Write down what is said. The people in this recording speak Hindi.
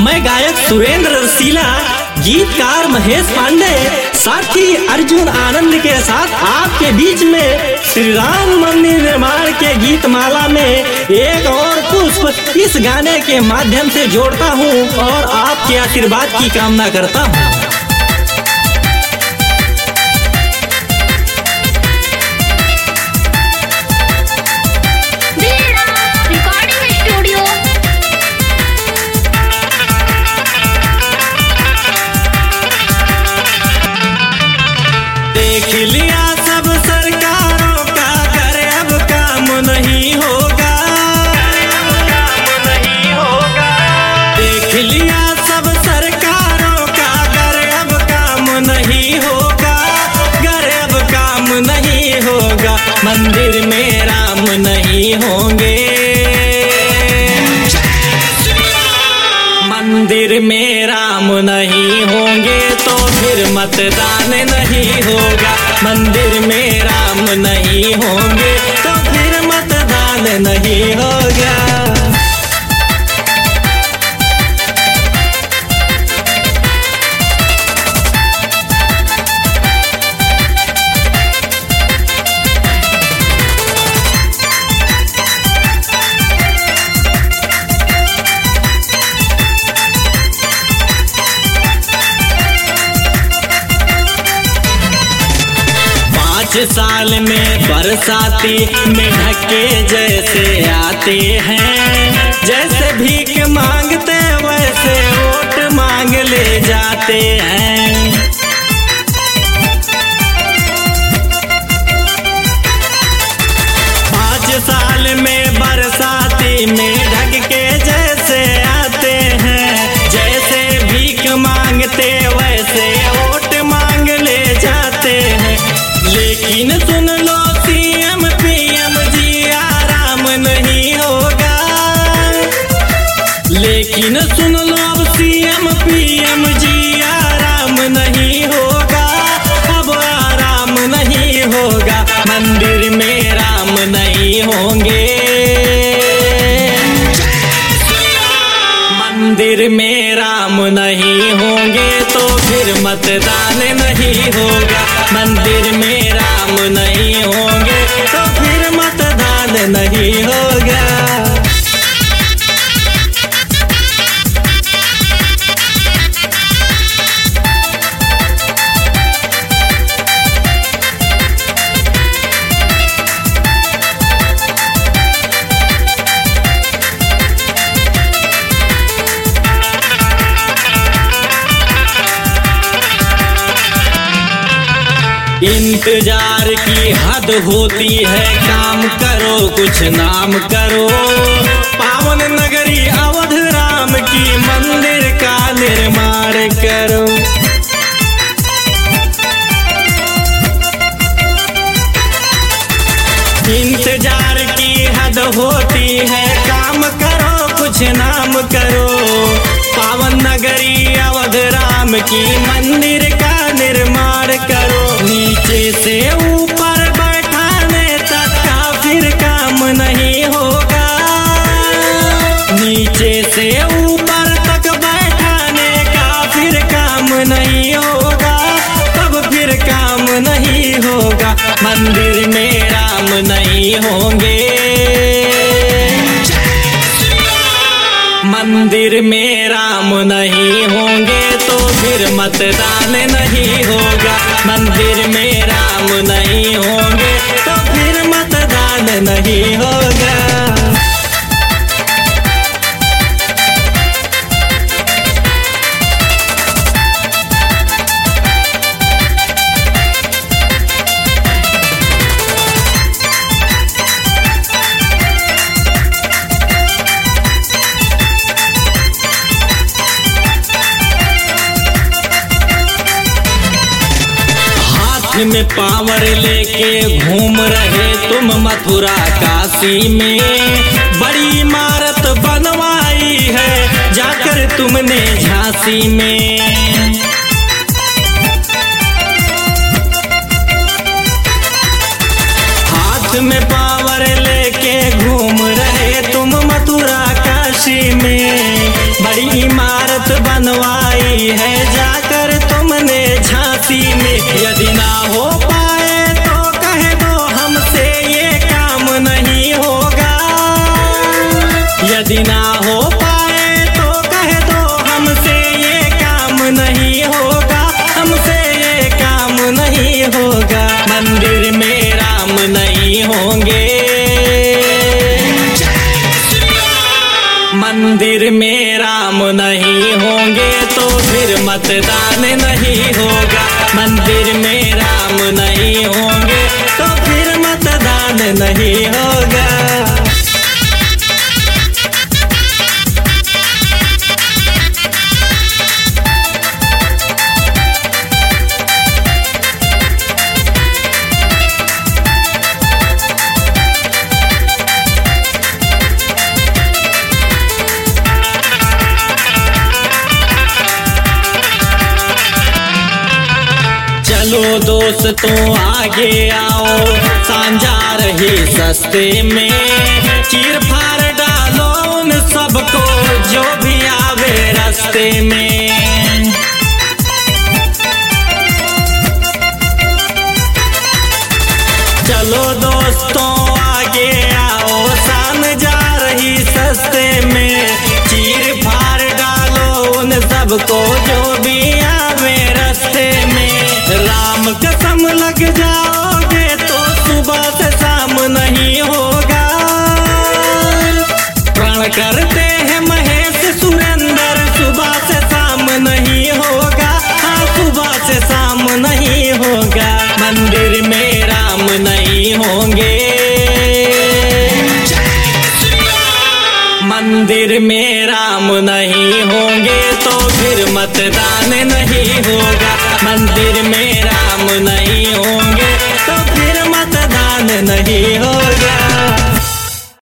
मैं गायक सुरेंद्र रसीला, गीतकार महेश पांडे, साथी अर्जुन आनंद के साथ आपके बीच में श्री राम मंदिर निर्माण के गीत माला में एक और पुष्प इस गाने के माध्यम से जोड़ता हूँ और आपके आशीर्वाद की कामना करता हूँ। नहीं होगा, मंदिर में राम नहीं होंगे। मंदिर में राम नहीं होंगे तो फिर मतदान नहीं होगा, मंदिर पाँच साल में बरसाती में ढके जैसे आते हैं। जैसे भीख मांगते वैसे वोट मांग ले जाते हैं। लेकिन सुन लो अब सीएम पीएम जी आराम नहीं होगा। अब आराम नहीं होगा। मंदिर में राम नहीं होंगे। मंदिर में राम नहीं होंगे तो फिर मतदान नहीं होगा। मंदिर में राम नहीं होंगे तो फिर मतदान नहीं होगा। इंतज़ार की हद होती है। काम करो, कुछ नाम करो। पावन नगरी अवध राम की मंदिर का निर्माण करो। इंतज़ार की हद होती है। काम करो, कुछ नाम करो। पावन नगरी अवध राम की मंदिर का निर्माण करो नहीं होगा, मंदिर में राम नहीं होंगे। मंदिर में राम नहीं होंगे तो फिर मतदान नहीं होगा। मंदिर में राम नहीं होंगे तो फिर मतदान नहीं होगा। हाथ में पावर लेके घूम रहे तुम मथुरा काशी में। बड़ी इमारत बनवाई है जाकर तुमने झांसी में। हाथ में पावर लेके घूम यदि ना हो पाए तो कह दो हमसे ये काम नहीं होगा। हमसे ये काम नहीं होगा। मंदिर में राम नहीं होंगे। मंदिर में राम नहीं होंगे तो फिर मतदान नहीं होगा। मंदिर में राम नहीं होंगे तो फिर मतदान नहीं होगा। चलो दोस्तों आगे आओ। सांझा रही सस्ते में। चीर फाड़ डालो उन सबको जो भी आवे रास्ते में। चलो दोस्तों, आगे आओ। सान जा रही सस्ते में। चीर फाड़ डालो उन सबको जो भी राम कसम लग जाओगे तो सुबह से शाम नहीं होगा। प्रण करते मंदिर में राम नहीं होंगे तो फिर मतदान नहीं होगा। मंदिर में राम नहीं होंगे तो फिर मतदान नहीं